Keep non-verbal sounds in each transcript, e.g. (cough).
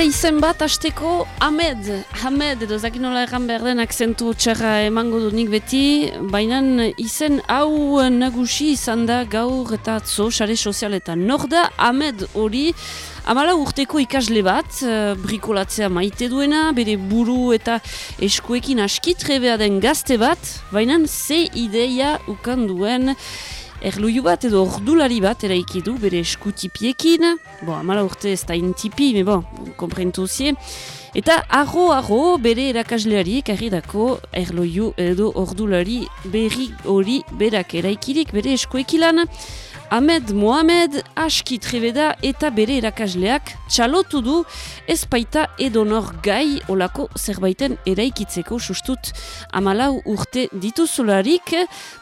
Eta izen bat hasteko Ahmed, Ahmed edo zakin nola erran behar den akzentu txarra emango du nik beti, baina izen hau nagusi izan da gaur eta atzo, sare sozialetan. Nor da Ahmed hori, amala urteko ikasle bat, uh, brikolatzea maite duena, bere buru eta eskuekin askitrebea den gazte bat, baina ze ideia ukan duen, Erluiu bat edo ordulari bat eraiki du bere eskutipiekin. Bo, amala urte ez da intipi, me bon, komprentu zie. Eta arro-arro bere erakasleari ekarri dako erloiu edo ordulari berri hori berak eraikirik bere eskuekilan. Ahmed Mohamed aski trebeda eta bere erakasleak txalotu du ezpaita edonor gai olako zerbaiten eraikitzeko sustut amalau urte dituzularik.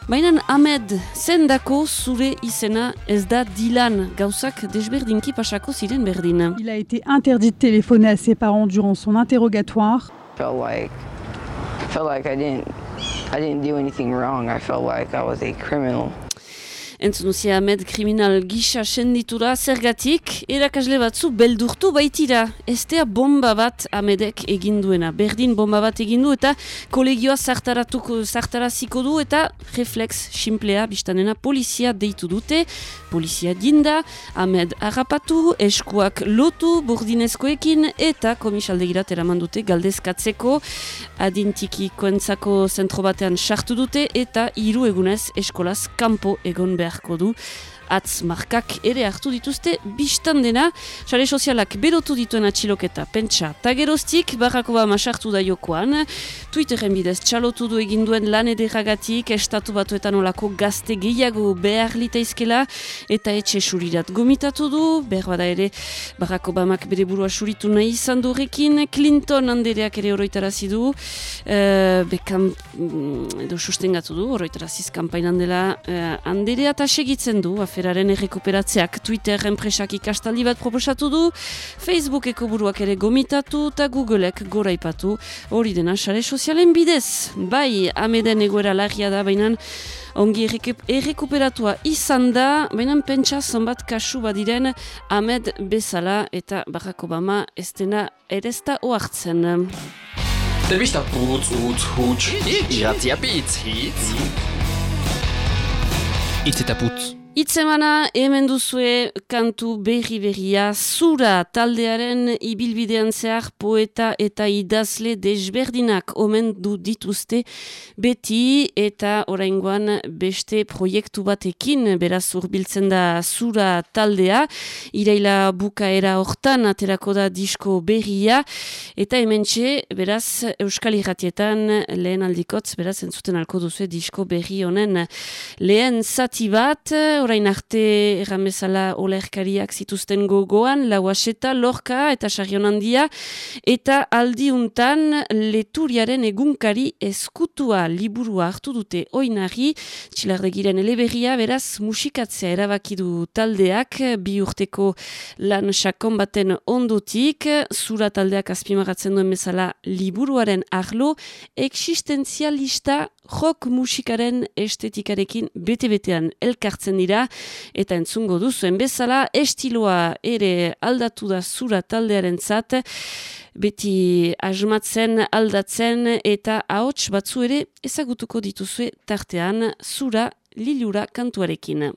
Baina Ahmed zendako zure izena ez da dilan gauzak desberdinki pasako ziren berdin. Il a été interdit de téléphoner à ses parents durant son interrogatoire. felt like felt like I didn't I didn't do anything wrong. I felt like I was a criminal. Entzunuzia Ahmed kriminal gisa senditura zergatik, erakasle batzu beldurtu baitira. Estea bomba bat Ahmedek eginduena. Berdin bomba bat egindu eta kolegioa zartaraziko du eta reflex simplea biztanena polizia deitu dute. Polizia dinda, Ahmed harrapatu, eskuak lotu burdinezkoekin eta komisaldegirat eraman dute galdezkatzeko adintiki koentzako zentro batean sartu dute eta hiru egunez eskolaz kanpo egon beharko atz markak ere hartu dituzte biztan dena, sare sozialak berotu dituen atxiloketa pentsa. Tageroztik, barrako ba masartu da jokoan, Twitteren bidez txalotu du eginduen lan ederagatik, estatu batuetan olako gazte gehiago behar litaizkela, eta etxe surirat gomitatu du, behar bada ere Barack Obamak bere burua suritu nahi izan durekin, Clinton handereak ere oroitarazi du, uh, bekam mm, edo sustengatu du, oroitaraziz kampainan dela handerea eta segitzen du, aferaren errekuperatzeak Twitter enpresak ikastaldi bat proposatu du, Facebookeko buruak ere gomitatu eta Googleek goraipatu hori dena sare sozialen bidez. Bai, ameden egoera lagia da, baina ongi errekup- errekuperatua izan da, baina pentsa zonbat kasu badiren Ahmed bezala eta Barack Obama ez dena ere ez da oartzen. Telebista putz, utz, huts, iratzia bitz, hitz. Itz eta putz. Itzemana hemen duzue kantu berri berria zura taldearen ibilbidean zehar poeta eta idazle desberdinak omen du dituzte beti eta oraingoan beste proiektu batekin beraz urbiltzen da zura taldea. Iraila bukaera hortan aterako da disko berria eta hementxe beraz Euskal Irratietan lehen aldikotz beraz entzuten alko duzue disko berri honen lehen zati bat orain arte erramezala olerkariak zituzten gogoan, lauaseta, lorka eta sarrion handia, eta aldiuntan leturiaren egunkari eskutua liburua hartu dute oinari, txilardegiren eleberria, beraz musikatzea erabaki du taldeak, bi urteko lan sakon baten ondotik, zura taldeak azpimagatzen duen bezala liburuaren arlo, existenzialista rock musikaren estetikarekin bete-betean elkartzen dira eta entzungo duzuen bezala estiloa ere aldatu da zura taldearen zat beti asmatzen aldatzen eta ahots batzu ere ezagutuko dituzue tartean zura lilura kantuarekin.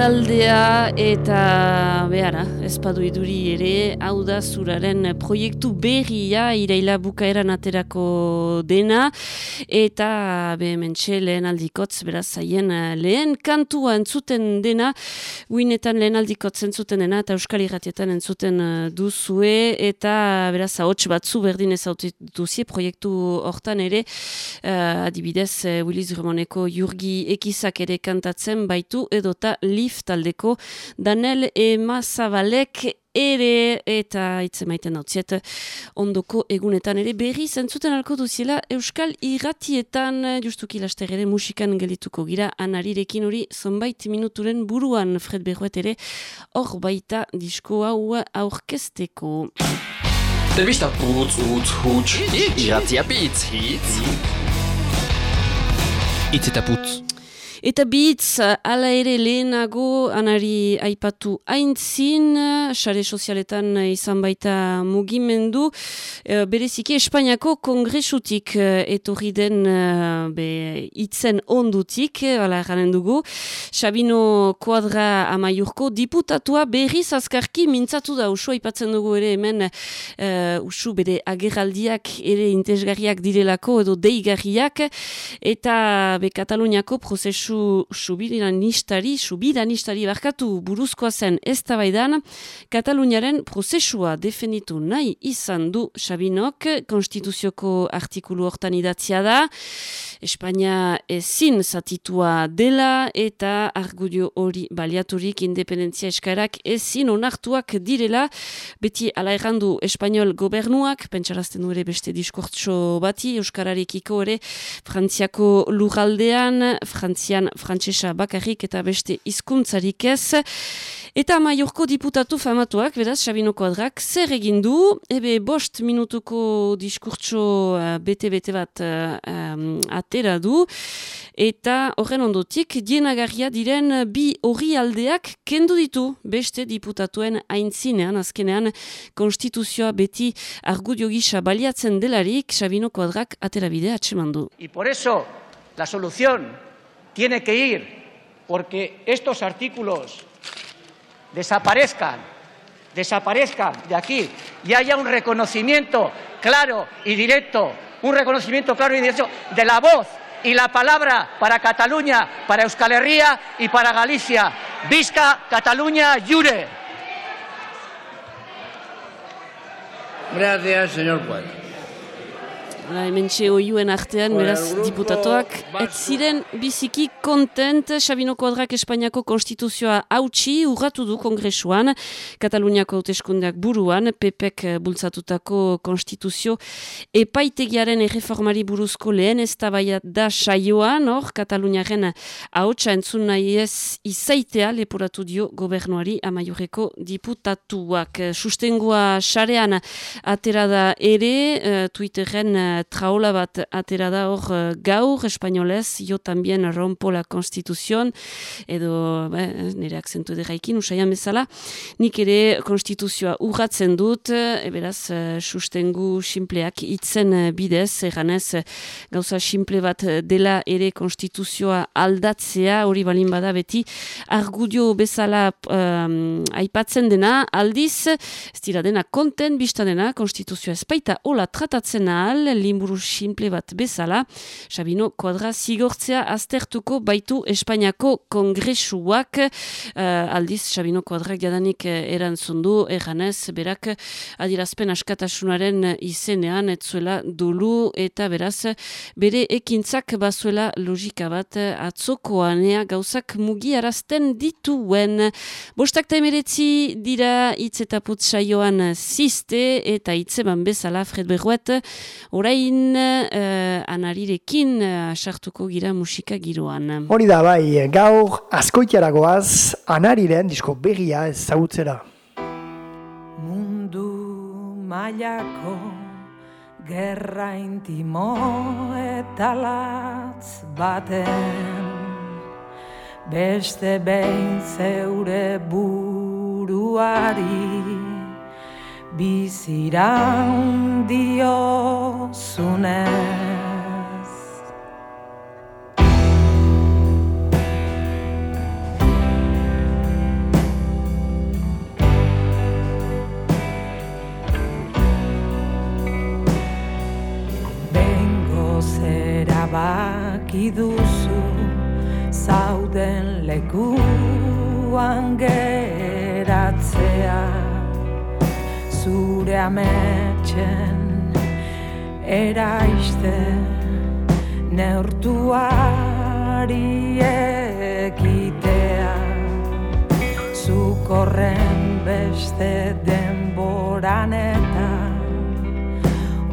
Taldea eta behara, espadu iduri ere, hau da zuraren proiektu berria iraila bukaeran aterako dena, eta behementxe lehen aldikotz, beraz zaien eh, lehen kantua entzuten dena, uinetan lehen aldikotz entzuten dena, eta euskal irratietan entzuten eh, duzue, eta beraz ahots batzu berdin ezautu duzie proiektu hortan ere, eh, adibidez, uh, Willis Romoneko Jurgi Ekizak ere kantatzen baitu, edota Lif taldeko Danel Emazabalek ere eta hitz emaiten dautziet ondoko egunetan ere berri zentzuten alko duziela Euskal Irratietan justuki laster ere musikan gelituko gira anarirekin hori zonbait minuturen buruan Fred Berruet ere hor baita disko hau aurkezteko. Telebista putz, utz, huts, irratia bitz, hitz. Itz eta putz. Eta bitz, ala ere lehenago anari aipatu aintzin, sare sozialetan izan baita mugimendu, e, bereziki Espainiako kongresutik e, etorri den e, be, itzen ondutik, ala erranen dugu, Sabino Kuadra amaiurko diputatua berriz azkarki mintzatu da, usua aipatzen dugu ere hemen, e, usu bere agerraldiak ere intezgarriak direlako edo deigarriak, eta be Kataluniako prozesu subiranistari, subiranistari barkatu buruzkoa zen ez Kataluniaren prozesua definitu nahi izan du Sabinok, konstituzioko artikulu hortan idatzia da, Espainia ezin zatitua dela eta argudio hori baliaturik independentzia eskaerak ezin onartuak direla, beti ala errandu Espainol gobernuak, pentsarazten ere beste diskurtso bati, Euskararekiko ere Frantziako lurraldean, Frantzian frantsesa bakarrik eta beste hizkuntzarik ez. Eta maiorko diputatu famatuak, beraz, Sabino Kuadrak, zer egin du, ebe bost minutuko diskurtso uh, bete-bete bat uh, atera du, eta horren ondotik, dienagarria diren bi hori aldeak kendu ditu beste diputatuen aintzinean, azkenean, konstituzioa beti argudio gisa baliatzen delarik, Sabino Kuadrak atera bidea atsemandu. Y por eso la solución tiene que ir porque estos artículos desaparezcan, desaparezcan de aquí y haya un reconocimiento claro y directo, un reconocimiento claro y directo de la voz y la palabra para Cataluña, para Euskal Herria y para Galicia. Visca Cataluña Jure. Gracias, señor Cuadro. Hala, hemen oiuen artean, beraz, diputatuak, ez ziren biziki kontent, Xabino Kuadrak Espainiako konstituzioa hautsi, urratu du kongresuan, Kataluniako hauteskundeak buruan, PPek bultzatutako konstituzio, epaitegiaren erreformari buruzko lehen ez da saioan, hor, Kataluniaren hautsa entzun nahi ez izaitea leporatu dio gobernuari amaiurreko diputatuak. Sustengua xarean atera da ere, uh, Twitterren traola bat atera da hor uh, gaur, espainolez, jo tambien rompo la konstituzion, edo be, nire akzentu deraikin, usaian bezala, nik ere konstituzioa urratzen dut, eberaz, uh, sustengu simpleak itzen bidez, erganez, gauza simple bat dela ere konstituzioa aldatzea, hori balin bada beti, argudio bezala um, aipatzen dena, aldiz, ez dira dena konten, bizta dena, konstituzioa espaita hola tratatzen ahal, limburu simple bat bezala, Sabino Kuadra zigortzea aztertuko baitu Espainiako kongresuak, uh, aldiz Sabino Kuadrak jadanik uh, erantzundu, erganez, berak adirazpen askatasunaren izenean, etzuela dulu eta beraz, bere ekintzak bazuela logika bat atzokoanea gauzak mugiarazten dituen. Bostak ta emeretzi dira hitz eta putsaioan ziste eta hitzeman bezala Fred Berruet, orain uh, anarirekin uh, sartuko gira musika giroan. Hori da bai, gaur askoitiaragoaz anariren disko begia ezagutzera. Mundu mailako gerra intimo eta latz baten beste behin zeure buruari biziran diozunez. Bengo zera baki duzu zauden lekuan geratzea zure ametxen eraiste neurtuari ekitea. Zukorren beste denboran eta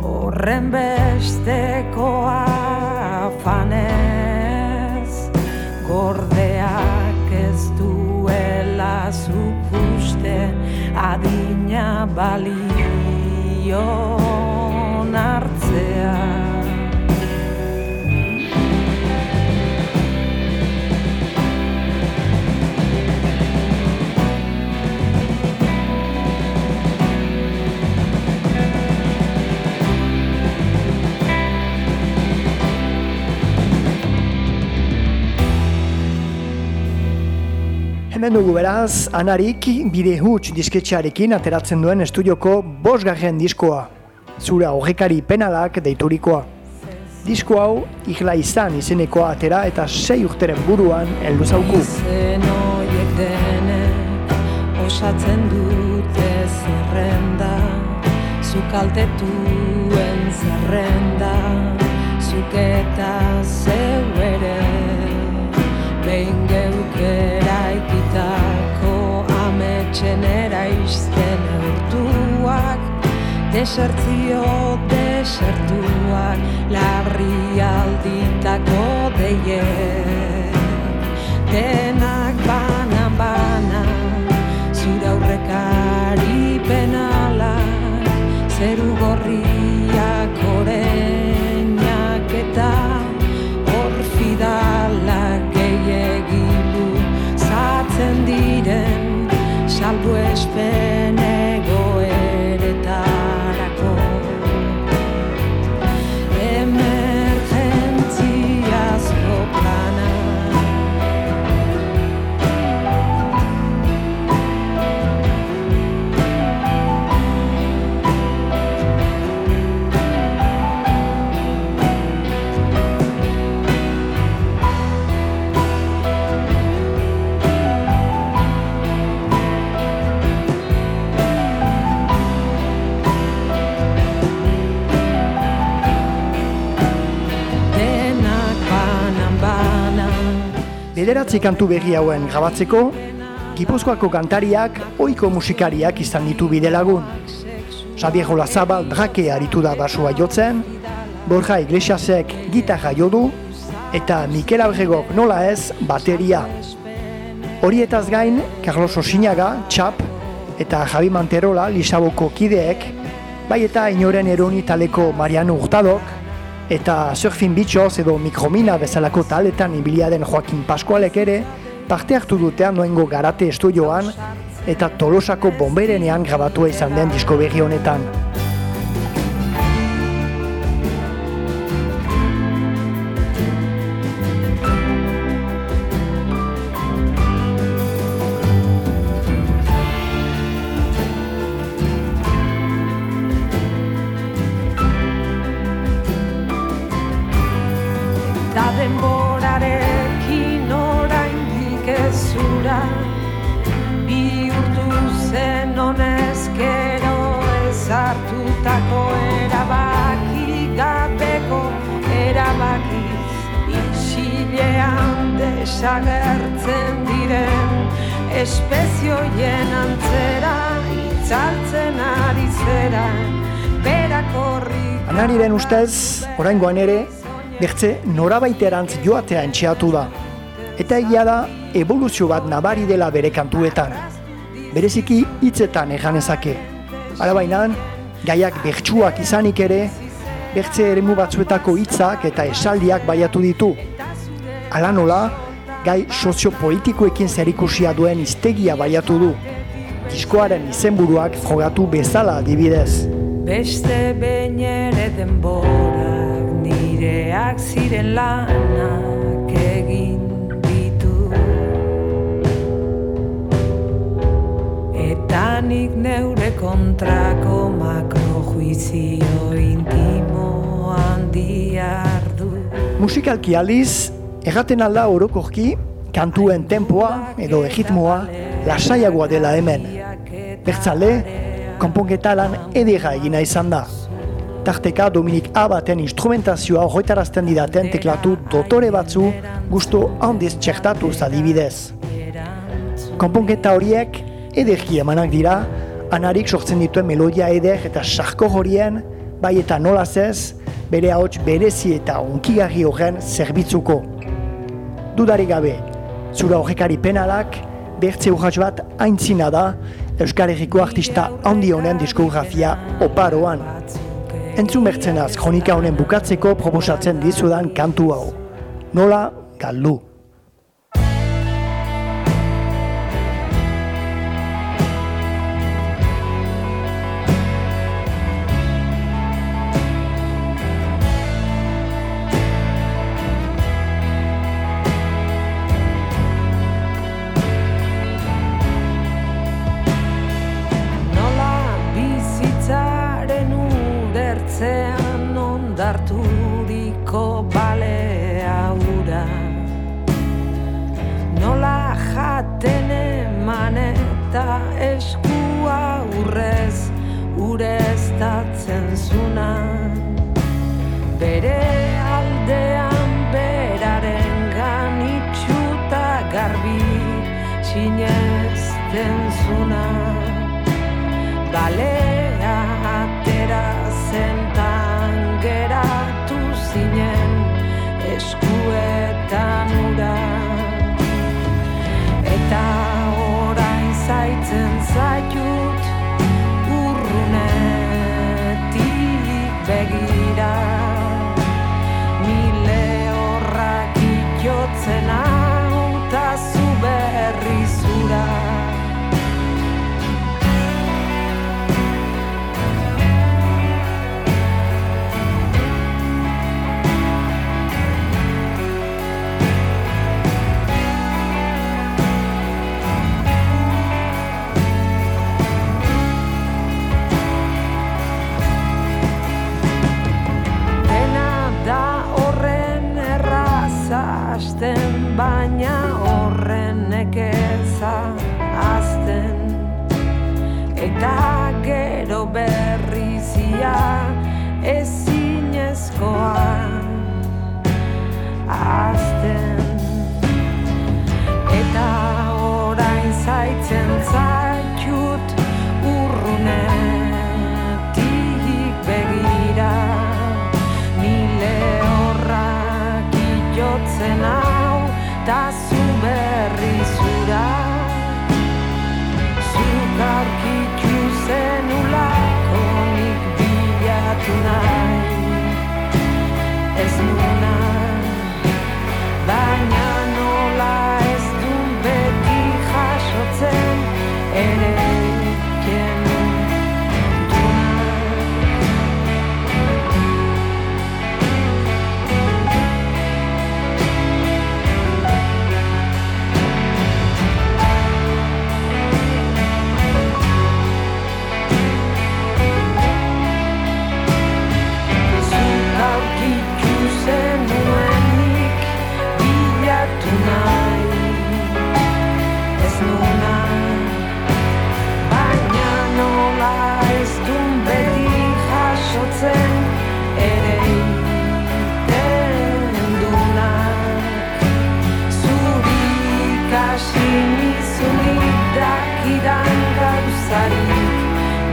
horren besteko afanez gordeak ez duela zukuste adina balio Hemen dugu beraz, anarik bide huts disketxearekin ateratzen duen estudioko bosgarren diskoa. Zura horrekari penalak deiturikoa. Disko hau ikla izan izenekoa atera eta sei urteren buruan heldu zauku. Izen horiek denek osatzen dute zerrenda Zukaltetuen zerrenda Zuk eta zeu ere Behin geukera ikitako ametxen eraizten eurtuak Desertzio desertuak larri alditako deiek Denak banan bana zure aurrekari penala Zeru algo es veneno. Bederatzi kantu berri hauen grabatzeko, Gipuzkoako kantariak ohiko musikariak izan ditu bide lagun. Xabier Olazabal drake aritu da basua jotzen, Borja Iglesiasek gitarra jodu, eta Mikel Abregok nola ez bateria. Horietaz gain, Carlos Osinaga, Txap, eta Javi Manterola Lisaboko kideek, bai eta inoren eroni taleko Mariano Hurtadok, eta Surfin Bitxoz edo Mikromina bezalako taletan ibilia den Joaquin Pascualek ere, parte hartu dutean noengo garate estudioan, eta Tolosako bomberenean grabatua izan den disko berri honetan. Ezartutako erabaki gabeko erabakiz Isilean desagertzen diren espezioien antzera itzaltzen ari zera berakorri Anariren ustez, oraingoan ere, bertze norabaiterantz joatea entxeatu da. Eta egia da, evoluzio bat nabari dela bere kantuetan. Bereziki hitzetan eganezake. Arabainan, gaiak bertsuak izanik ere, bertze eremu batzuetako hitzak eta esaldiak baiatu ditu. Hala nola, gai soziopolitikoekin zerikusia duen iztegia baiatu du. Diskoaren izenburuak frogatu bezala adibidez. Beste behin ere denborak nireak ziren lanak Eta nik neure kontrako makrojuizio intimo handia ardu Musikalki aldiz, erraten alda orokorki, kantuen tempoa edo egitmoa lasaiagoa dela hemen. Bertzale, konponketa lan edera egina izan da. Tarteka Dominik Abaten instrumentazioa horretarazten didaten teklatu dotore batzu gusto handiz txertatuz adibidez. Konponketa horiek ederki emanak dira, anarik sortzen dituen melodia eder eta sarko horien, bai eta nolaz ez, bere ahots berezi eta unkigarri horren zerbitzuko. Dudarik gabe, zura horrekari penalak, bertze urratx bat aintzina da, Euskal Herriko artista handi honen diskografia oparoan. Entzun bertzenaz kronika honen bukatzeko proposatzen dizudan kantu hau. Nola galdu.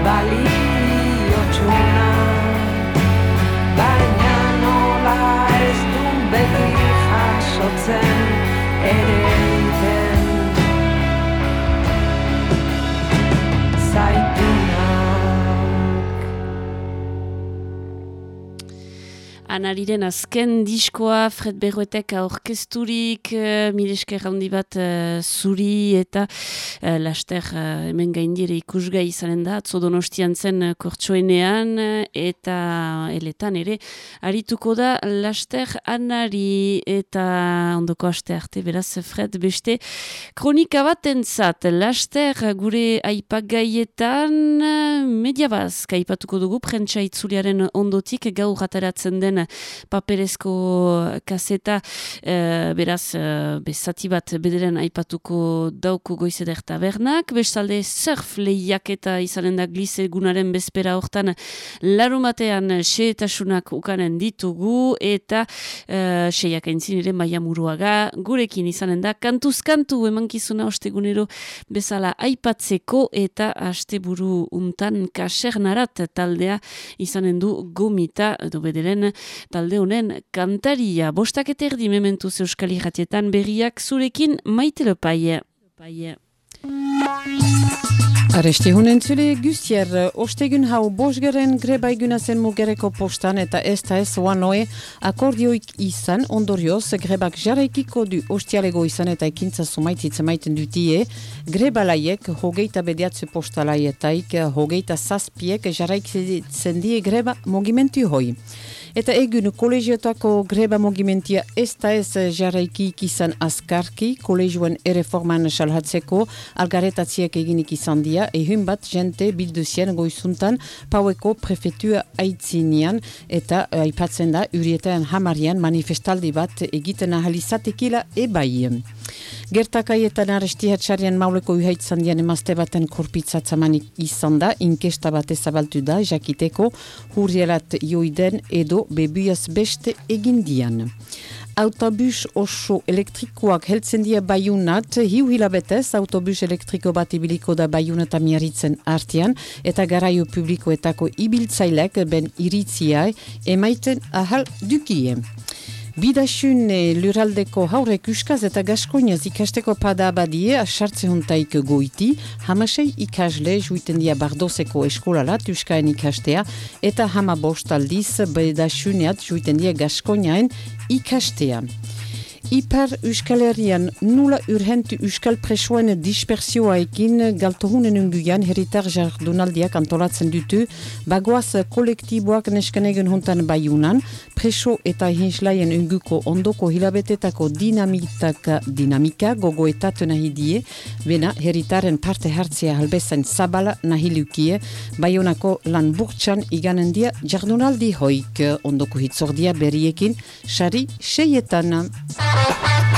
Bali. Anariren azken diskoa, Fred Berroetek aurkezturik, uh, milesker handi bat uh, zuri eta uh, laster uh, hemen gaindire ikusgai izanen da, atzo donostian zen uh, kortsoenean eta eletan ere, arituko da laster anari. Eta ondoko aste arte, beraz Fred beste kronika bat entzat, laster gure aipagaietan mediabaz, kaipatuko dugu, prentsa itzuliaren ondotik gaur ataratzen den paperezko kaseta. E, beraz e, bezati bat bederen aipatuko dauko goizeder tabernak, bestalde surf lehiak eta izanen da glize gunaren bezpera hortan larumatean seetasunak ukanen ditugu eta e, seiak entzin ere maia muruaga. Gurekin izanen da kantuz kantu emankizuna ostegunero bezala aipatzeko eta asteburu untan kasernarat taldea izanen du gomita edo bederen talde honen kantaria. Bostak eta erdi mementu zeuskali jatietan berriak zurekin maite paie. Paie. Aresti honen zure guztier, ostegun hau bosgeren greba zen mugereko postan eta ez da ez oanoe akordioik izan ondorioz grebak jarraikiko du ostialego izan eta ekintza sumaitzitza maiten dutie greba hogeita bediatze posta laietaik hogeita zazpiek jarraikitzen die greba mogimentu hoi. Eta egun kolegiotako greba mogimentia ez da ez jarraikik izan askarki, kolegioen erreforman salhatzeko algaretatziek eginik izan dia, ehun bat jente bilduzien goizuntan paueko prefetua aitzinean eta eh, aipatzen da urietan hamarian manifestaldi bat egiten ahalizatekila ebaien. Gertakaietan aresti hatxarien mauleko uhaitzan dian emazte baten korpitzatzamanik izan da, inkesta bat ezabaltu da, jakiteko hurrielat joiden edo bebuaz beste egindian. Autobus oso elektrikoak heltzen dia baiunat, hiu hilabetez autobus elektriko bat ibiliko da baiunat amiaritzen artean, eta garaio publikoetako ibiltzailek ben iritzia emaiten ahal dukien. Bidasun e, luraldeko haurek uskaz eta gaskoinaz ikasteko pada abadie asartze hontaik goiti, hamasei ikasle juiten dia bardozeko eskolalat uskaen ikastea eta hama bostaldiz bidasuneat juiten dia gaskoinaen ikastea. Ipar Euskal Herrian nula urhentu Euskal Presoen dispersioaekin galtohunen unguian heritar jardunaldiak antolatzen dutu, bagoaz kolektiboak neskenegen hontan baiunan, preso eta hinslaien unguko ondoko hilabetetako dinamika, dinamika gogoetatu nahi die, bena heritaren parte hartzea halbezain zabala nahi lukie, baiunako lan burtsan iganen dia jardunaldi hoik ondoko hitzordia beriekin, sari seietan. Thank you.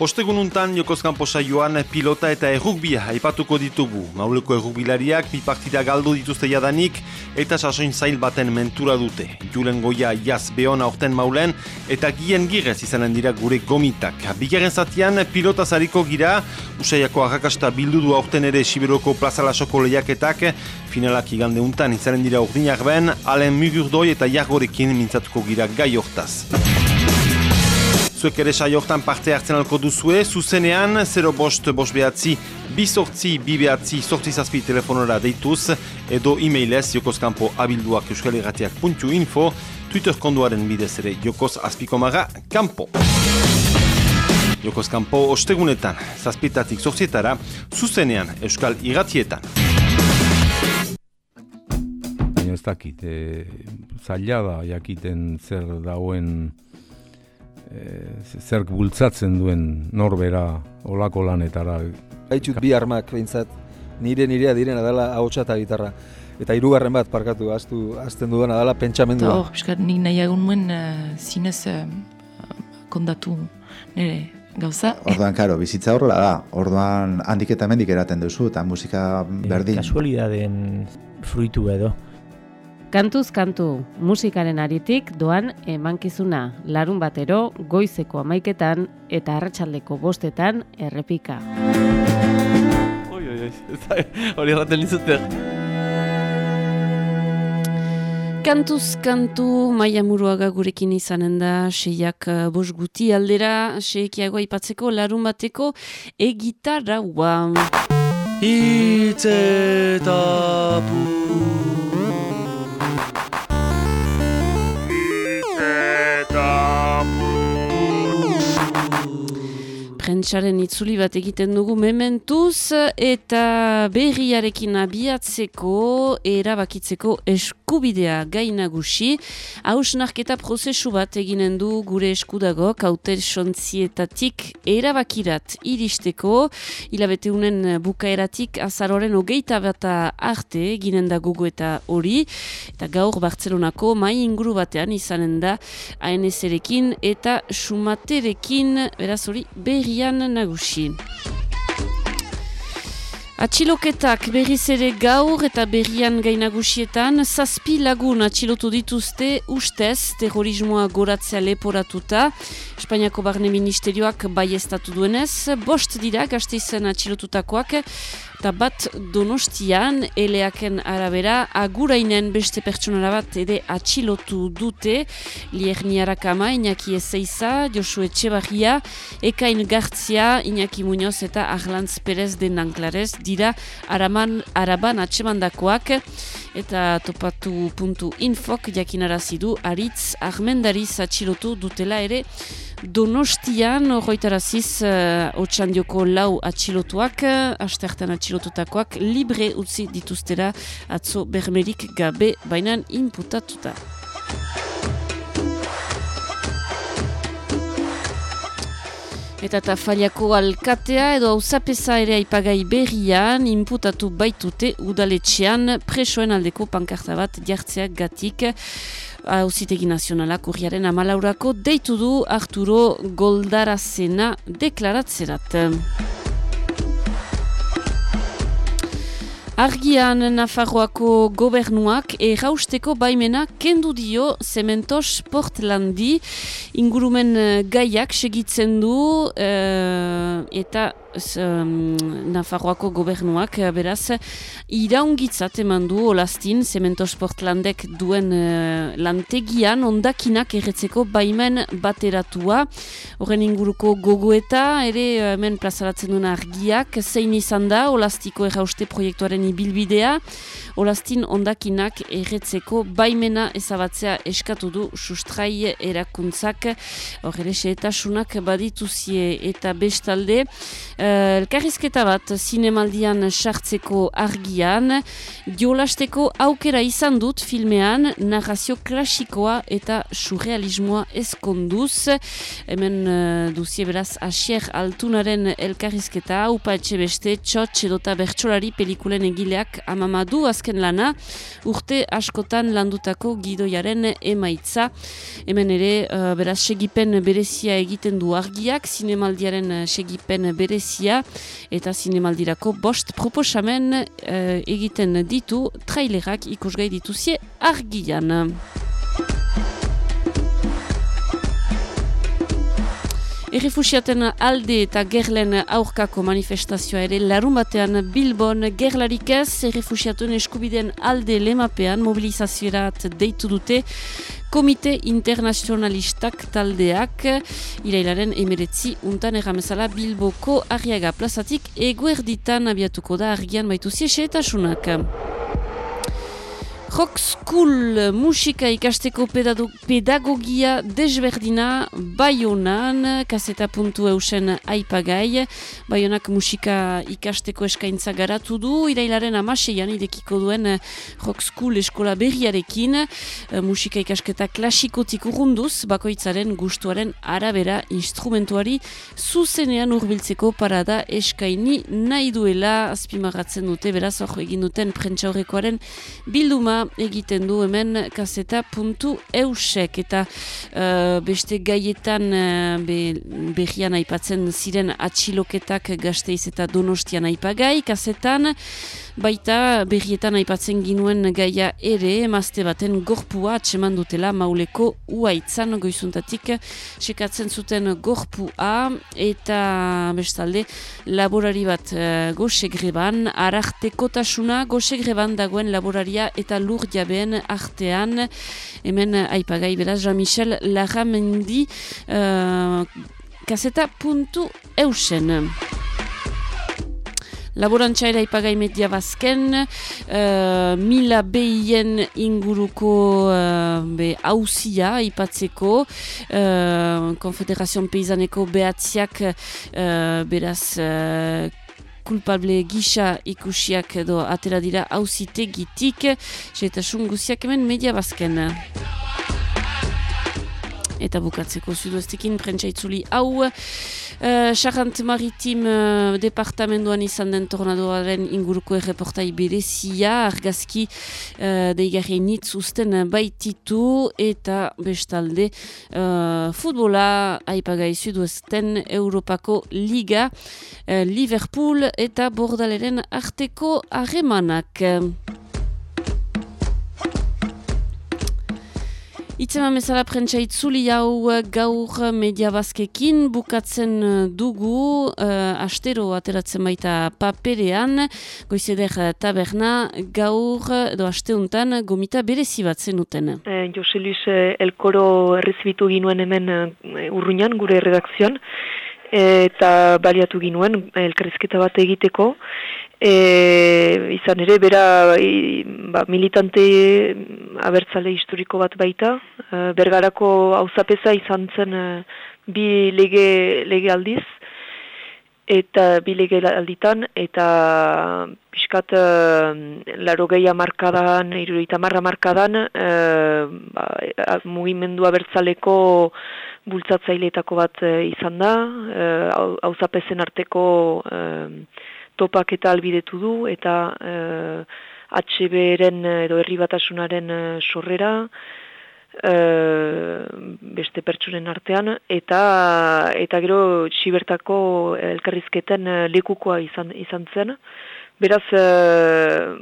Ostegununtan Jokozkan posaioan pilota eta errukbia aipatuko ditugu. Mauleko errukbilariak bi partida galdu dituzte jadanik eta sasoin zail baten mentura dute. Julen goia jaz behon aurten maulen eta gien girez izanen dira gure gomitak. Bigaren zatian pilota zariko gira, usaiako arrakasta bildu du aurten ere Siberoko plazalasoko lehiaketak, finalak igande untan izanen dira urdinak ben, alen mugurdoi eta jagorekin mintzatuko gira gai hortaz. Zuek ere saiortan parte hartzen alko duzue, zuzenean 0 bost bost behatzi, bi sortzi, bi behatzi, sortzi zazpi telefonora deituz, edo e-mailez jokoskampo abilduak euskaliratiak.info, Twitter konduaren bidez ere jokos azpikomaga kampo. Jokos kampo ostegunetan, zazpitatik sortzietara, zuzenean euskal iratietan. Baina ez dakit, e, zaila da jakiten zer dauen e, zerk bultzatzen duen norbera olako lanetara. Haitxut bi armak behintzat, nire nirea direna dela ahotsa eta gitarra. Eta hirugarren bat parkatu, aztu, azten dudana dela pentsamendua. Hor, piskat, nik nahiagun nuen uh, zinez uh, kondatu nire gauza. Orduan, karo, bizitza horrela da. Orduan, handik eta mendik eraten duzu, eta musika berdin. Kasualidaden fruitu edo. Kantuz kantu musikaren aritik doan emankizuna larun batero goizeko amaiketan eta arratsaldeko bostetan errepika. Oi, oi, oi, hori erraten nizute. Kantuz kantu maia muruaga gurekin izanen da seiak uh, bos guti aldera seikiagoa ipatzeko larun bateko egitarra Hitzetapu prentsaren itzuli bat egiten dugu mementuz eta berriarekin abiatzeko erabakitzeko eskubidea gainagusi hausnarketa prozesu bat eginen du gure eskudago kautel sontzietatik erabakirat iristeko. Hilabete unen bukaeratik azaroren hogeita bat arte eginen da gugu eta hori. Eta gaur Bartzelonako mai inguru batean izanen da ANS-erekin eta sumaterekin. Beraz hori berrian nagusi. Atxiloketak berriz ere gaur eta berrian gainagusietan, zazpi lagun atxilotu dituzte ustez terrorismoa goratzea leporatuta. Espainiako barne ministerioak bai duenez, bost dira gazte izan atxilotutakoak, eta bat donostian eleaken arabera agurainen beste pertsonara bat ere atxilotu dute Lierniarak ama, Iñaki Ezeiza, Josu Etxebarria, Ekain Gartzia, Iñaki Muñoz eta Arlantz Perez den Anklarez dira araman, araban atxemandakoak. Eta topatu puntu infok jakinarazi du aritz armendariz atxilotu dutela ere Donostian, horretaraziz, uh, otxandioko lau atxilotuak, astertan atxilotutakoak, libre utzi dituztera atzo bermerik gabe bainan inputatuta. Eta eta faliako alkatea edo hauzapeza ere aipagai berrian, inputatu baitute udaletxean presoen aldeko pankarta bat jartzeak gatik. Hauzitegi nazionalak urriaren amalaurako deitu du Arturo Goldarazena deklaratzerat. Argian Nafarroako gobernuak errausteko baimena kendu dio Zementos Portlandi ingurumen eh, gaiak segitzen du uh, eta um, Nafarroako gobernuak uh, beraz iraungitzat eman du olaztin Zementos Portlandek duen uh, lantegian ondakinak erretzeko baimen bateratua. Horren inguruko gogoeta ere hemen plazaratzen duen argiak. Zein izan da olaztiko errauste proiektuaren ibilbidea, olaztin ondakinak erretzeko baimena ezabatzea eskatu du sustrai erakuntzak. Horre eta badituzie eta bestalde elkarrizketa bat zinemaldian sartzeko argian diolasteko aukera izan dut filmean narrazio klasikoa eta surrealismoa ezkonduz hemen uh, duzie beraz asier altunaren elkarrizketa upa etxe beste txotx edota bertxolari pelikulen egileak amamadu azken lana, urte askotan landutako gidoiaren emaitza. Hemen ere, uh, beraz, segipen berezia egiten du argiak, zinemaldiaren segipen berezia, eta zinemaldirako bost proposamen uh, egiten ditu trailerak ikusgai dituzie argian. Errefusiaten alde eta gerlen aurkako manifestazioa ere larun batean Bilbon gerlarik ez errefusiatuen eskubideen alde lemapean mobilizazioerat deitu dute Komite Internazionalistak taldeak irailaren emeretzi untan erramezala Bilboko Arriaga plazatik eguerditan abiatuko da argian baitu ziese eta sunak. Rock School musika ikasteko pedagogia desberdina Bayonan, kaseta puntu eusen aipagai. Bayonak musika ikasteko eskaintza garatu du, irailaren amaseian idekiko duen Rock School eskola berriarekin. Musika ikasketa klasikotik urrunduz, bakoitzaren gustuaren arabera instrumentuari zuzenean urbiltzeko parada eskaini nahi duela azpimarratzen dute, beraz hor egin duten prentsaurrekoaren bilduma egiten du hemen kaseta puntu eusek. Eta uh, beste gaietan uh, be, berrian aipatzen ziren atxiloketak gazteiz eta donostian aipagai. Kasetan baita berrietan aipatzen ginuen gaia ere emazte baten gorpua atseman dutela mauleko uaitzan goizuntatik sekatzen zuten gorpua. Eta bestalde laborari bat uh, gosegreban arartekotasuna gosegreban dagoen laboraria eta lur jabeen artean. Hemen aipagai beraz Jean-Michel Larramendi uh, kaseta puntu eusen Laborantza ere ipagai media bazken, uh, mila behien inguruko uh, be hausia ipatzeko, uh, Konfederazion Peizaneko behatziak uh, beraz uh, kulpable gisa ikusiak edo atera dira hauzite gitik, eta sunguziak hemen media bazken. Eta bukatzeko zuduestekin prentsaitzuli hau, uh, Charant Maritim uh, departamentoan izan den tornadoaren inguruko erreportai berezia, argazki uh, deigarri nitz usten baititu eta bestalde uh, futbola aipagai zuduesten Europako Liga, uh, Liverpool eta Bordaleren arteko harremanak. Itzema mezala prentsa itzuli hau gaur media bazkekin bukatzen dugu uh, astero ateratzen baita paperean goizeder taberna gaur edo asteuntan gomita berezi bat zenuten. Eh, Jose Luis eh, Elkoro errezibitu ginuen hemen eh, urruñan gure redakzioan eta baliatu ginuen elkarrizketa bat egiteko E, izan ere, bera i, ba, militante abertzale historiko bat baita. E, bergarako hauzapeza izan zen e, bi lege, lege aldiz, eta bi lege alditan, eta pixkat e, laro gehi amarkadan, irurita marra markadan, e, ba, mugimendu abertzaleko bultzatzaileetako bat e, izan da, hauzapezen arteko... E, topak eta albidetu du, eta uh, HB-ren edo herri batasunaren uh, sorrera, uh, beste pertsunen artean, eta eta gero sibertako elkarrizketen lekukoa izan, izan zen. Beraz, uh,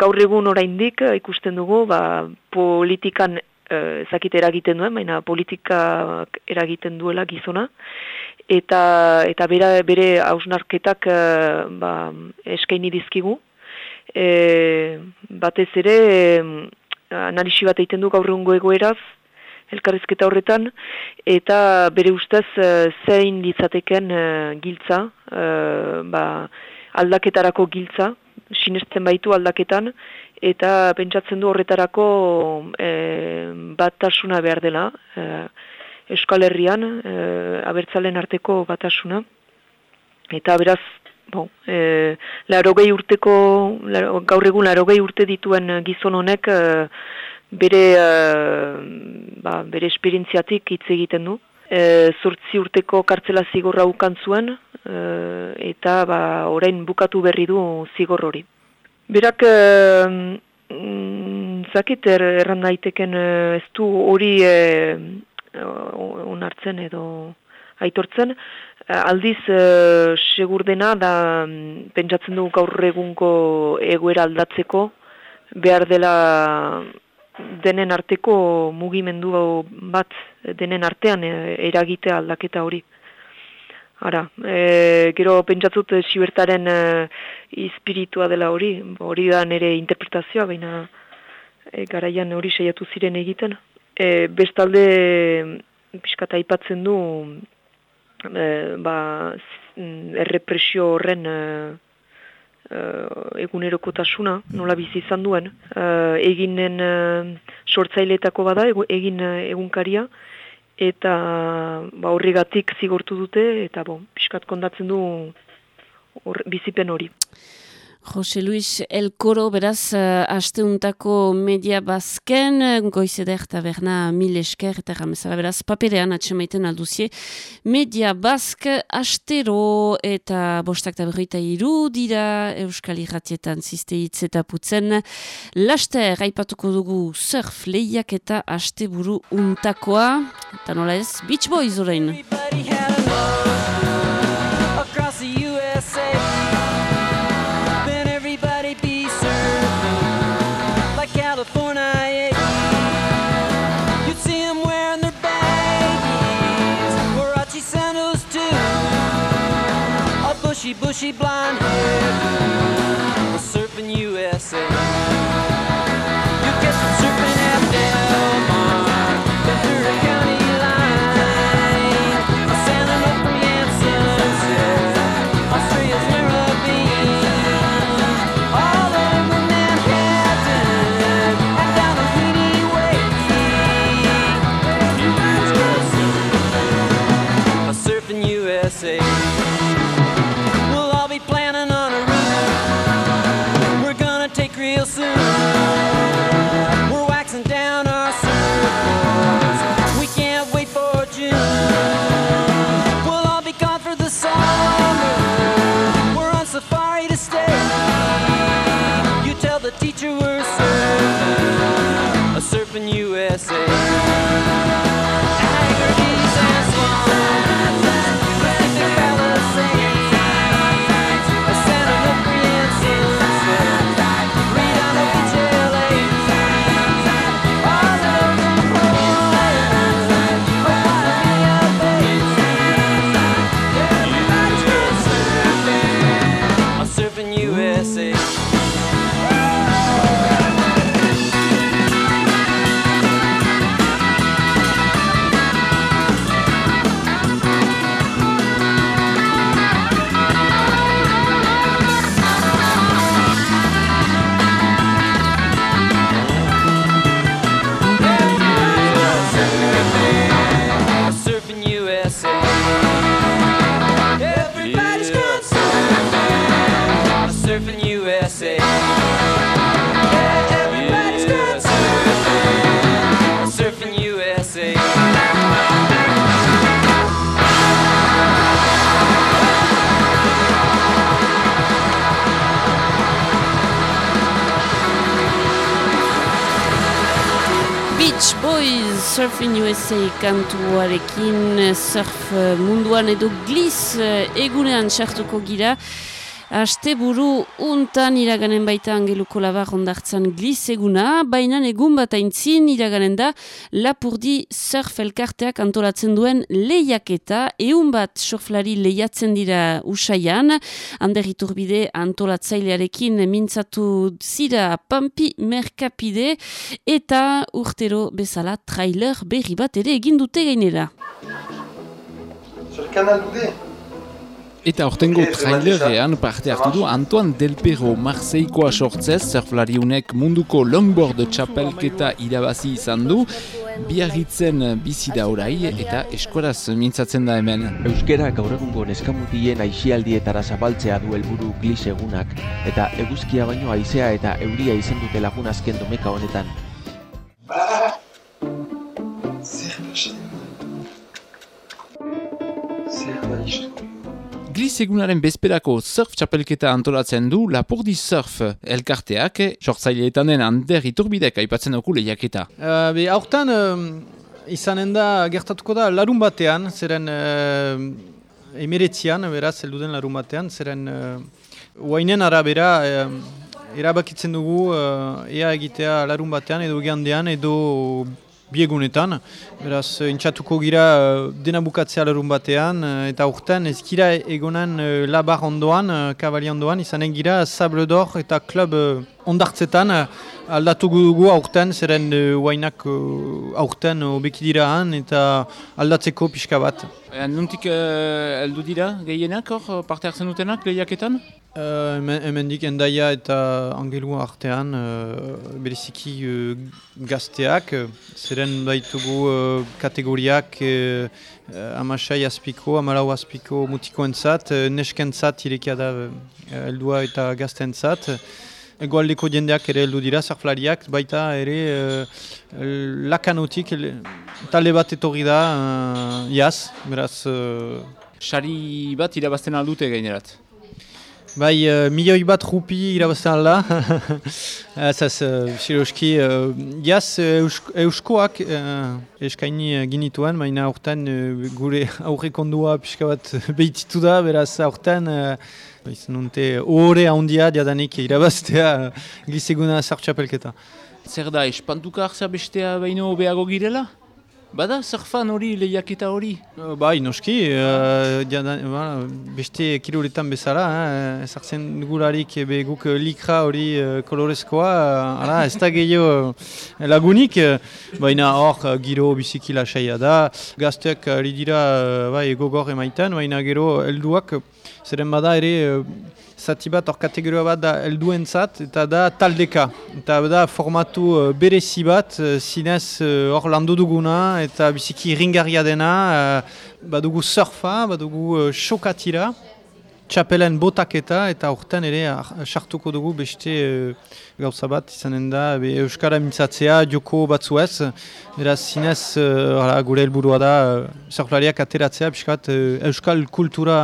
gaur egun oraindik ikusten dugu, ba, politikan ezakite eragiten duen, baina politika eragiten duela gizona, eta eta bera, bere hausnarketak uh, ba, eskaini dizkigu. E, batez ere, e, analisi bat egiten du gaur egungo egoeraz, elkarrizketa horretan, eta bere ustez uh, zein ditzateken uh, giltza, uh, ba, aldaketarako giltza, sinesten baitu aldaketan, eta pentsatzen du horretarako uh, bat tasuna behar dela, Euskal Herrian, e, abertzalen arteko batasuna. Eta beraz, bon, e, larogei urteko, laro, gaur egun larogei urte dituen gizon honek e, bere, e, ba, bere esperientziatik hitz egiten du. E, zortzi urteko kartzela zigorra ukan zuen, e, eta ba, orain bukatu berri du zigor hori. Berak, e, zakit er, erran daiteken ez du hori onartzen edo aitortzen. Eh, aldiz, e, segur dena da mm, pentsatzen dugu gaur egunko egoera aldatzeko behar dela denen arteko mugimendu bat denen artean e, eragite aldaketa hori. Ara, e, gero pentsatzut sibertaren e, ispiritua dela hori, hori da nire interpretazioa, baina e, garaian hori saiatu ziren egiten. E, bestalde, pixkata aipatzen du, e, ba, errepresio horren e, e, egunerokotasuna, nola bizi izan duen, e, eginen e, sortzaileetako bada, egin e, egunkaria, eta ba, horregatik zigortu dute, eta bon, pixkat kondatzen du or, bizipen hori. Jose Luis Elkoro, beraz, uh, asteuntako media bazken, goizeder eta berna mil esker, eta ramezara, beraz, paperean atxemaiten alduzie, media bazk, astero eta bostak eta berroita iru dira, Euskal Irratietan ziste hitz eta putzen, laster, haipatuko dugu surf lehiak eta asteburu untakoa, eta nola ez, Beach Boys orain. she blind? Surfing USA kantuarekin surf munduan edo gliz eh, egunean sartuko gira. Aste buru untan iraganen baita angeluko labar ondartzan gliz eguna, baina egun bat aintzin iraganen da Lapurdi surf elkarteak antolatzen duen lehiaketa, eun bat surflari lehiatzen dira usaian, Ander Iturbide antolatzailearekin mintzatu zira Pampi Merkapide. Eta urtero bezala trailer berri bat ere egin dute gainera. Sur canal Loudé Eta hortengo trailerean parte hartu du Antoine Delpero Marseillekoa sortzez, surflariunek munduko longboard txapelketa irabazi izan du, biarritzen bizi da orai eta eskolaz mintzatzen da hemen. Euskara gaur egungo neskamutien aisialdietara zabaltzea du helburu glis egunak, eta eguzkia baino haizea eta euria izen dute lagun azken domeka honetan. Zer Zer Glis egunaren bezperako surf txapelketa antolatzen du Lapurdi Surf elkarteak, sortzaileetan den Ander Iturbidek aipatzen dugu lehiaketa. Uh, be, aurten uh, izanen da, gertatuko da, larun batean, zeren uh, emeretzian, beraz, heldu den larun batean, zeren uh, arabera, uh, erabakitzen dugu uh, ea egitea larun batean, edo gehandean, edo biegunetan. Beraz, intxatuko gira uh, dena bukatzea larun batean, uh, eta urtean ez gira egonan labar ondoan, kabali ondoan, izanen gira Sable d'Or eta klub uh, ondartzetan uh, aldatu dugu aurten, zeren uh, wainak uh, aurten hobeki dira han, eta aldatzeko pixka bat. E, nuntik uh, heldu dira gehienak hor parte hartzen dutenak lehiaketan? Uh, hemen, hemendik endaia eta angelua artean uh, bereziki uh, gazteak, uh, zeren baitugu uh, kategoriak uh, uh, amasai azpiko, amalau azpiko mutikoentzat, uh, neskentzat irekia da uh, heldua eta gaztentzat. Egoaldeko jendeak ere heldu dira, zarflariak, baita ere uh, lakanotik talde bat etorri da, uh, jaz, beraz... Uh, Sari bat irabazten aldute gainerat. Bai, uh, milioi bat rupi irabazten alda. (laughs) Ez, uh, siroski, uh, jaz eusk, euskoak uh, eskaini ginituen, baina aurten uh, gure (laughs) aurrekondua pixka bat (laughs) behititu da, beraz aurten uh, izan nunte ohore handia diadanik irabaztea (laughs) gizeguna zartxapelketa. Zer da, espantuka hartzea bestea baino behago girela? Bada, surfan hori, lehiaketa hori? Uh, bai, noski, uh, diadan, voilà, beste kiroletan bezala, eh, ezartzen dugularik ebe guk eh, likra hori uh, kolorezkoa, uh, ara, ez da gehiago uh, lagunik, uh, baina hor uh, giro biziki lasaia da, gazteak ari dira uh, bai, gogor emaiten, baina gero helduak, zeren bada ere uh, zati bat hor kategoria bat da helduentzat eta da taldeka. Eta da formatu uh, berezi bat, uh, zinez hor landu duguna eta biziki ringarria dena, badugu surfa, badugu xokatira, txapelen botaketa eta horretan ere ah, sartuko dugu beste eh, gauza bat izanen da be, Euskara mintzatzea joko batzu ez. Beraz zinez hala, gure helburua da surflariak ateratzea pixkat uh, Euskal kultura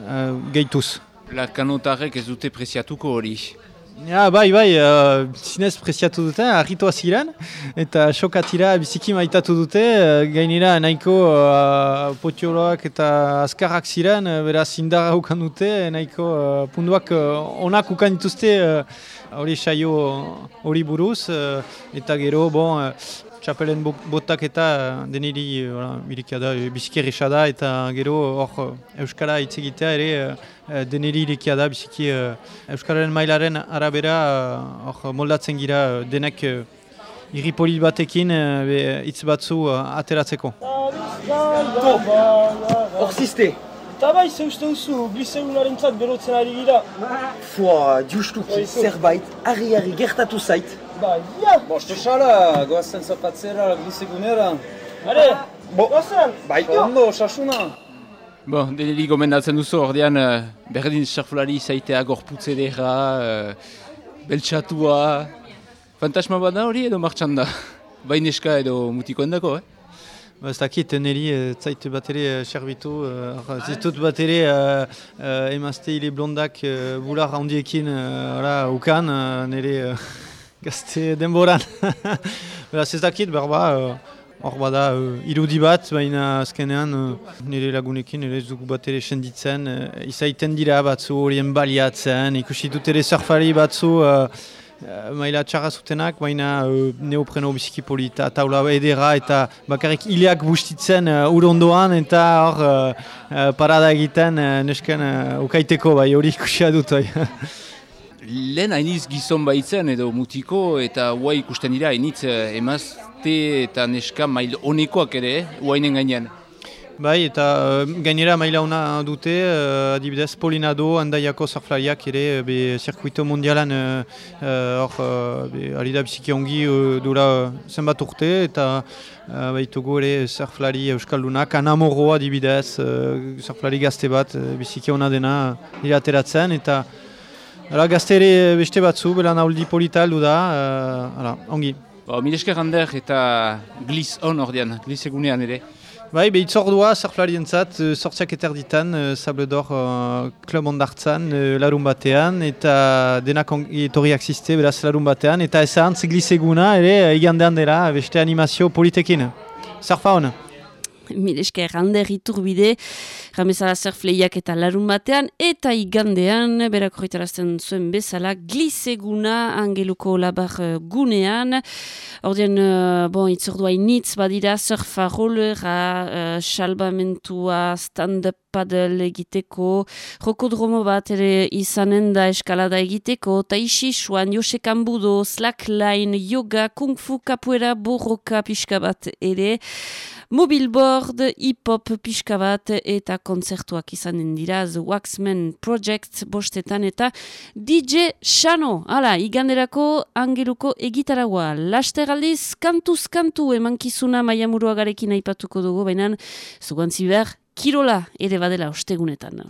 uh, gehituz. Lakanotarrek ez dute preziatuko hori. Ja, bai, bai, uh, zinez preziatu dute, arritua ziren, eta xokatira biziki maitatu dute, uh, gainera nahiko uh, potioloak eta azkarrak ziren, uh, beraz indarra ukan dute, nahiko uh, punduak uh, onak ukan dituzte uh, hori saio hori buruz, uh, eta gero, bon, uh, txapelen bo- botak eta uh, deniri uh, irikia da, uh, biziki erresa da, eta gero hor uh, Euskara hitz egitea ere uh, uh, deniri irikia da, biziki uh, Euskararen mailaren arabera uh, hor moldatzen gira uh, denek uh, irri polit batekin uh, hitz batzu uh, ateratzeko. Hor ziste. Eta bai, ze uste duzu, glisegunaren zat berotzen ari gira. Fua, justuki, zerbait, harri-harri gertatu zait. Bai, ja! Boste sala, goazen zapatzera, glisegunera. Are, bo, goazen! Bai, ondo, sasuna. Bo, deneri gomendatzen duzu, ordean uh, berdin surflari zaitea gorputz edera, uh, beltsatua. Fantasma bat da hori edo martxan da? Baineska edo mutikoen dako, eh? Ba, ez dakit, niri ez zait bat ere uh, serbitu, uh, zitut bat ere uh, uh, emazte hile blondak uh, bular handiekin uh, ara, ukan, uh, nire uh, (laughs) gazte denboran. (laughs) Beraz ez dakit, berba, uh, hor bada uh, irudi bat, baina azkenean uh, nire lagunekin ere ez dugu bat ere senditzen, uh, izaiten dira batzu horien baliatzen, ikusi dut ere surfari batzu, uh, Uh, maila txarra zutenak, baina uh, neopreno biziki polita, taula edera eta bakarrik hileak bustitzen uh, ur ondoan eta hor uh, uh, parada egiten uh, nesken uh, ukaiteko bai hori ikusia dut. Bai. (laughs) Lehen hainiz gizon baitzen edo mutiko eta guai ikusten dira hainitz eh, emazte eta neska mail honekoak ere, eh, guainen gainean. Bai, eta uh, gainera maila ona dute, uh, adibidez Polinado, handaiako surflariak ere, uh, be, zirkuito mondialan uh, uh, hor, uh, be, ari da biziki ongi uh, dura uh, zenbat urte, eta uh, baitugu ere surflari euskaldunak, anamorro adibidez, uh, surflari gazte bat, uh, biziki ona dena, uh, nire ateratzen, eta Hala, gazte ere beste batzu, belan hauldi polita heldu da, uh, hala, ongi. Bo, Milesker hander eta gliz on ordean, gliz egunean ere. Bai, be itzordua surflarientzat, uh, sortziak eterditan, Sable d'Or uh, Club ondartzan, uh, larun batean, eta denak etorriak ziste, beraz larun batean, eta ez ahantz glizeguna, ere, uh, igandean dela, beste animazio politekin. Surfa hona. (laughs) Milesker Ander iturbide, ramezala surfleiak eta larun batean, eta igandean, berak horretarazten zuen bezala, gliseguna angeluko labar eh, gunean. Ordean, uh, bon, itzordua initz badira, surfa rollera, uh, salbamentua, stand-up paddle egiteko, rokodromo bat ere izanen da eskalada egiteko, taixi suan, Jose Kambudo, slackline, yoga, kung fu, kapuera, borroka pixka bat ere, mobilboard, hip-hop pixka bat eta kontzertuak izanen dira, The Waxman Project bostetan eta DJ Shano, hala, iganderako angeluko egitaragua. Laster aldiz, kantuz kantu emankizuna maiamuruagarekin aipatuko dugu, baina zugantzi behar, kirola ere badela ostegunetan.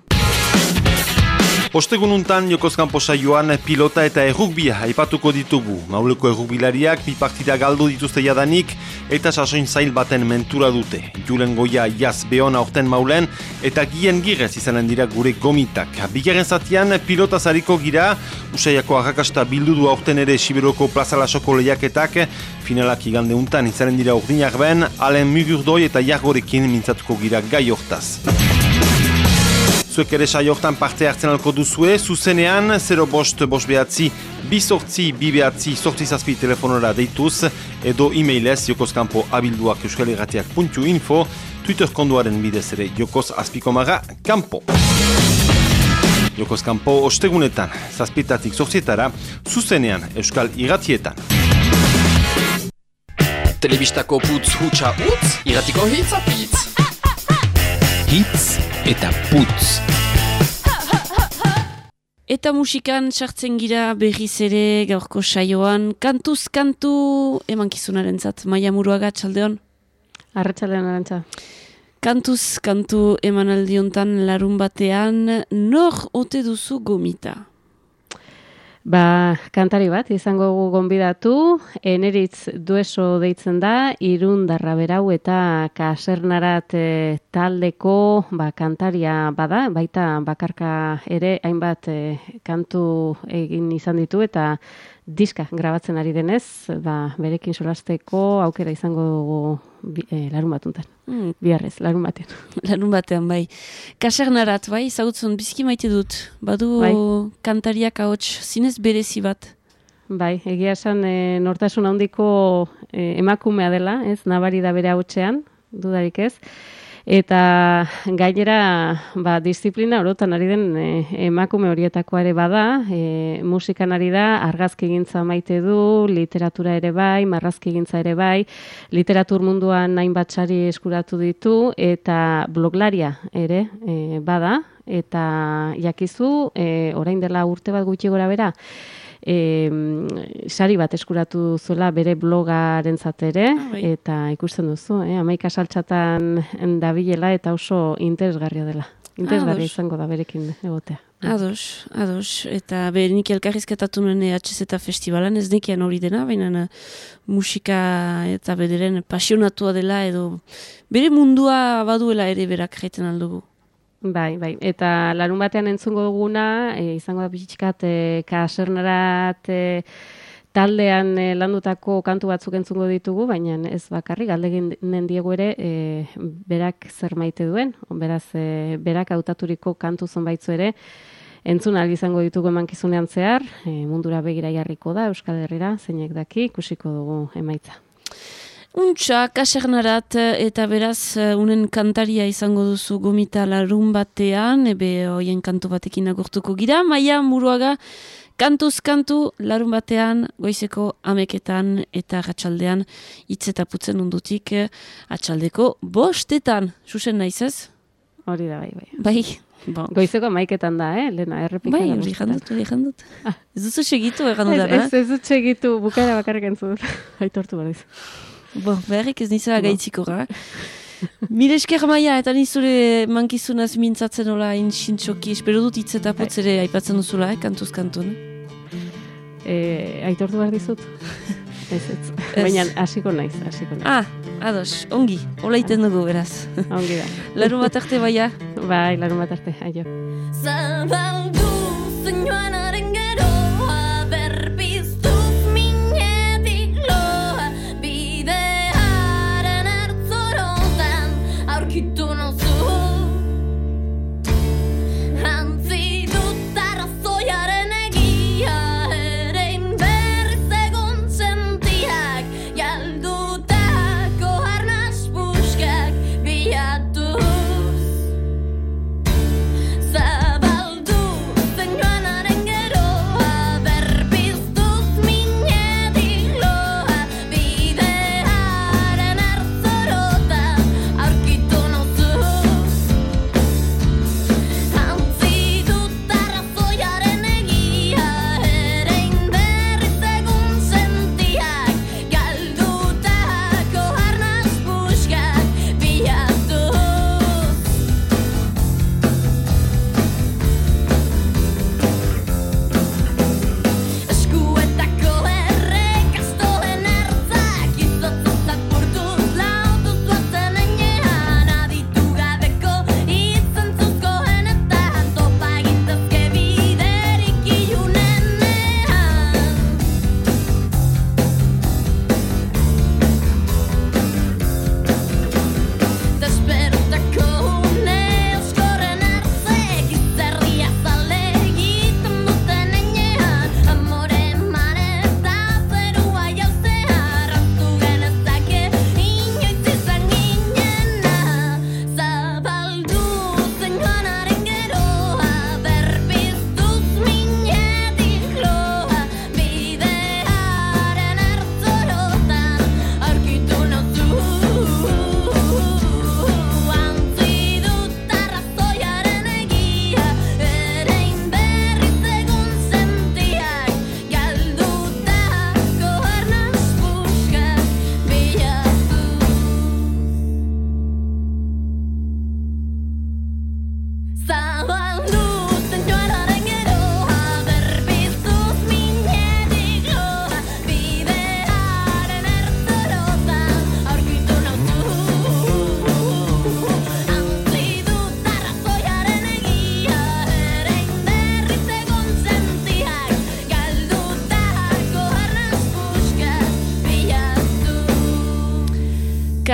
Ostegununtan Jokozkanpo saioan pilota eta errugbia aipatuko ditugu. Mauleko errugbilariak bi partida galdu dituzte jadanik eta sasoin zail baten mentura dute. Julen goia jaz behon aurten maulen eta gien girez izanen dira gure gomitak. Bigarren zatian pilota zariko gira, usaiako arrakasta bildu du aurten ere Siberoko plazalasoko lehiaketak, finalak igande untan izanen dira urdinak ben, alen mugurdoi eta jargorekin mintzatuko gira gai hortaz. Zuek ere saiohtan parte hartzen alko duzue, zuzenean 0 bost bost behatzi, bi sortzi, bi behatzi, sortzi zazpi telefonora deituz, edo e-mailez jokozkampo abilduak euskaliratiak.info, Twitter konduaren bidez ere jokoz azpikomaga kampo. Jokoz kampo ostegunetan, zazpietatik sortzietara, zuzenean euskal iratietan. Telebistako putz hutsa utz, iratiko hitz apitz. Hitz eta putz. Eta musikan sartzen gira berriz ere gaurko saioan, kantuz kantu emankizunaren zat, maia muruaga txaldeon. Arratxaldeon arantza. Kantuz, kantu emanaldi hontan larun batean, nor ote duzu gomita? Ba, kantari bat, izango gu gonbidatu, eneritz dueso deitzen da, irundarra berau eta kasernarat eh, taldeko ba, kantaria bada, baita bakarka ere hainbat eh, kantu egin izan ditu eta diska grabatzen ari denez, ba, berekin solasteko aukera izango dugu bi, eh, larun batuntan. Mm. Biarrez, larun batean. (laughs) Larun batean, bai. Kasernarat, bai, zagutzen bizki maite dut. Badu Bai. kantariak ahots zinez berezi bat. Bai, egia esan e, nortasun handiko e, emakumea dela, ez, nabari da bere hautsean, dudarik ez. Eta gainera, ba, disiplina orotan ari den e, emakume horietakoa ere bada, e, musikan ari da, argazki gintza maite du, literatura ere bai, marrazki gintza ere bai, literatur munduan hainbat sari eskuratu ditu, eta bloglaria ere e, bada, eta jakizu, e, orain dela urte bat gutxi gora bera, e, sari bat eskuratu zuela bere blogaren ere, eta ikusten duzu, eh? amaika saltxatan dabilela eta oso interesgarria dela. Interesgarria izango da berekin egotea. Ados, ados. Eta be, nik elkarrizketatu nuen EHZ eta festivalan, ez nekian hori dena, baina na, musika eta bederen pasionatua dela edo bere mundua baduela ere berak jaiten aldugu. Bai, bai. Eta larun batean entzungo duguna, e, izango da pixkat, e, kasernarat e, taldean e, landutako kantu batzuk entzungo ditugu, baina ez bakarrik, galdegin diegu ere, e, berak zer maite duen, beraz, e, berak hautaturiko kantu zonbaitzu ere, entzun izango ditugu emankizunean zehar, e, mundura begira jarriko da, Euskal Herrira, zeinek daki, ikusiko dugu emaitza. Untxa, kasernarat eta beraz eh, unen kantaria izango duzu gomita larun batean, ebe hoien kantu batekin agurtuko gira, maia muruaga kantuz kantu larun batean, goizeko ameketan eta ratxaldean hitz eta putzen undutik eh, atxaldeko bostetan, susen naiz ez? Hori da, bai, bai. Bai, bon. Goizeko maiketan da, eh? Lena, errepika Bai, da hori jandut, hori jandut. Ez duzu segitu egan Ez, dudara? ez, ez dut segitu, bukaera bakarrik entzun. (laughs) Aitortu badiz. Bon, beharrik ez nizela Bon. gaitziko ga. (laughs) Mire esker maia, eta nizure mankizunaz mintzatzen hola intxintxoki, espero dut hitz eta putz ere aipatzen duzula, eh, kantuz kantun. Eh, aitortu behar dizut? (laughs) ez, ez. Baina hasiko naiz, hasiko naiz. Ah, ados, ongi, hola iten dugu, beraz. (laughs) Ongi da. Larun bat arte baia. Bai, larun bat arte, aio. Zabaldu zinuanaren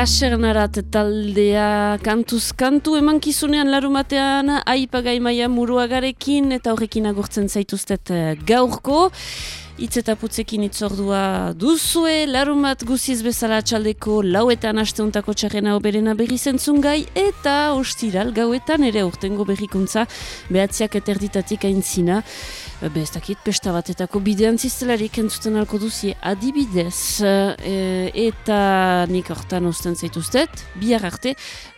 kasernarat taldea kantuz kantu emankizunean larumatean aipagai maia muruagarekin eta horrekin agurtzen zaituztet eh, gaurko. Itz eta putzekin itzordua duzue, larumat guziz bezala txaldeko lauetan asteuntako txarrena oberena berri zentzun gai, eta ostiral gauetan ere urtengo berrikuntza behatziak eterditatik aintzina. Be, ez dakit, pesta batetako bidean ziztelarik entzuten alko duzie adibidez. E, eta nik hortan osten zaituztet, bihar arte.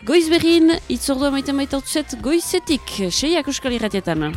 Goiz berrin, itzordua maite maite goizetik, seiak euskal irratietan.